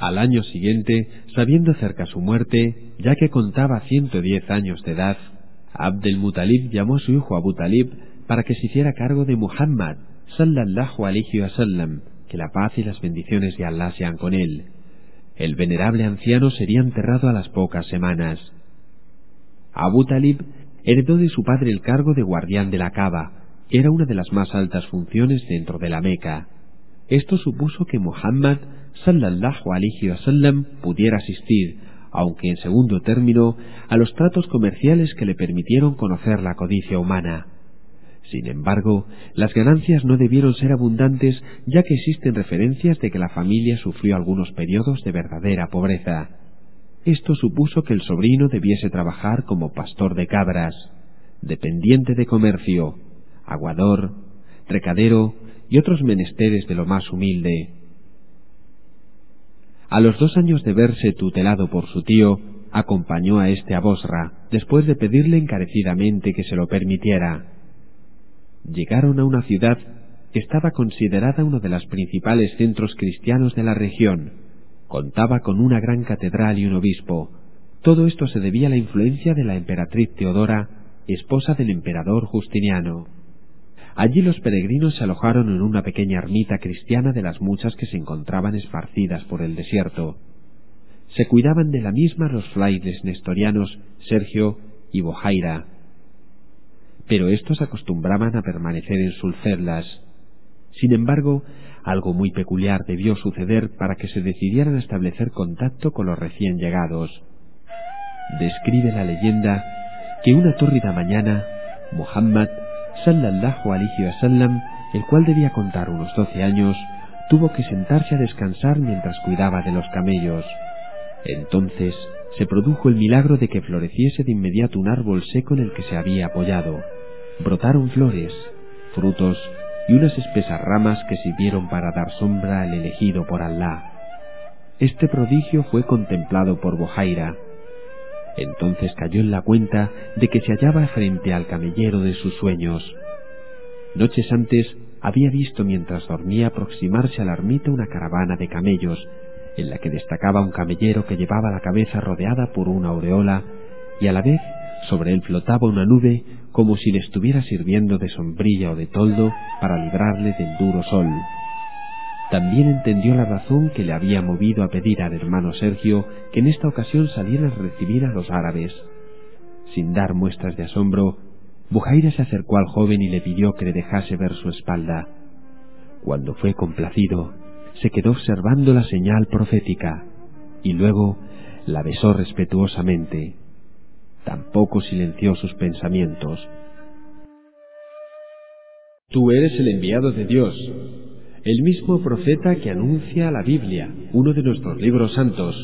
Al año siguiente, sabiendo cerca su muerte, ya que contaba 110 años de edad, Abdel Mutalib llamó a su hijo Abu Talib para que se hiciera cargo de Muhammad, sallallahu alayhi wa sallam, que la paz y las bendiciones de Allah sean con él. El venerable anciano sería enterrado a las pocas semanas. Abu Talib heredó de su padre el cargo de guardián de la Kaaba, que era una de las más altas funciones dentro de la Meca. Esto supuso que Muhammad sallallahu alayhi wasallam pudiera asistir, aunque en segundo término, a los tratos comerciales que le permitieron conocer la codicia humana. Sin embargo, las ganancias no debieron ser abundantes ya que existen referencias de que la familia sufrió algunos periodos de verdadera pobreza. Esto supuso que el sobrino debiese trabajar como pastor de cabras, dependiente de comercio, aguador, recadero y otros menesteres de lo más humilde. A los dos años de verse tutelado por su tío, acompañó a este a Bosra, después de pedirle encarecidamente que se lo permitiera. Llegaron a una ciudad que estaba considerada uno de los principales centros cristianos de la región. Contaba con una gran catedral y un obispo. Todo esto se debía a la influencia de la emperatriz Teodora, esposa del emperador Justiniano. Allí los peregrinos se alojaron en una pequeña ermita cristiana de las muchas que se encontraban esparcidas por el desierto. Se cuidaban de la misma los frailes nestorianos Sergio y Bojaira, pero estos acostumbraban a permanecer en sus. Sin embargo, algo muy peculiar debió suceder para que se decidieran a establecer contacto con los recién llegados. Describe la leyenda que una tórrida mañana, Muhammad sallallahu alayhi wasallam, el cual debía contar unos doce años, tuvo que sentarse a descansar mientras cuidaba de los camellos. Entonces se produjo el milagro de que floreciese de inmediato un árbol seco en el que se había apoyado. Brotaron flores, frutos y unas espesas ramas que sirvieron para dar sombra al elegido por Allah. Este prodigio fue contemplado por Bojaira. Entonces cayó en la cuenta de que se hallaba frente al camellero de sus sueños. Noches antes había visto mientras dormía aproximarse a la ermita una caravana de camellos, en la que destacaba un camellero que llevaba la cabeza rodeada por una aureola y a la vez sobre él flotaba una nube como si le estuviera sirviendo de sombrilla o de toldo para librarle del duro sol. También entendió la razón que le había movido a pedir al hermano Sergio que en esta ocasión saliera a recibir a los árabes. Sin dar muestras de asombro, Bujaira se acercó al joven y le pidió que le dejase ver su espalda. Cuando fue complacido, se quedó observando la señal profética y luego la besó respetuosamente. Tampoco silenció sus pensamientos. Tú eres el enviado de Dios, el mismo profeta que anuncia la Biblia, uno de nuestros libros santos.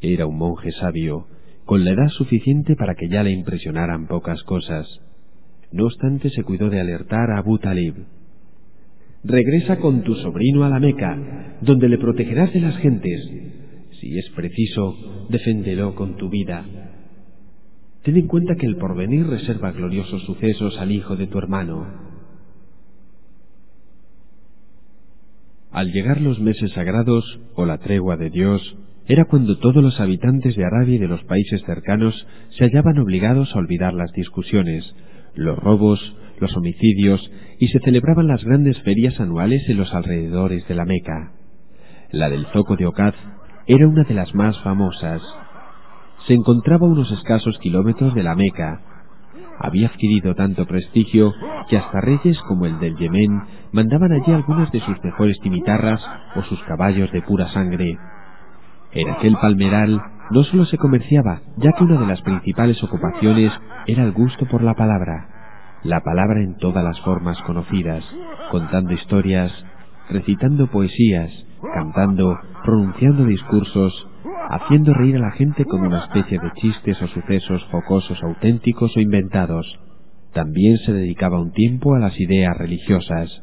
Era un monje sabio, con la edad suficiente para que ya le impresionaran pocas cosas. No obstante, se cuidó de alertar a Abu Talib. Regresa con tu sobrino a la Meca, donde le protegerás de las gentes. Si es preciso, deféndelo con tu vida. Ten en cuenta que el porvenir reserva gloriosos sucesos al hijo de tu hermano. Al llegar los meses sagrados o la tregua de Dios, era cuando todos los habitantes de Arabia y de los países cercanos se hallaban obligados a olvidar las discusiones, los robos, los homicidios y se celebraban las grandes ferias anuales en los alrededores de la Meca. La del Zoco de Ocaz era una de las más famosas. Se encontraba a unos escasos kilómetros de la Meca, había adquirido tanto prestigio que hasta reyes como el del Yemen mandaban allí algunas de sus mejores cimitarras o sus caballos de pura sangre. En aquel palmeral no solo se comerciaba, ya que una de las principales ocupaciones era el gusto por la palabra, la palabra en todas las formas conocidas, contando historias, recitando poesías, cantando, pronunciando discursos, haciendo reír a la gente con una especie de chistes o sucesos jocosos auténticos o inventados. También se dedicaba un tiempo a las ideas religiosas.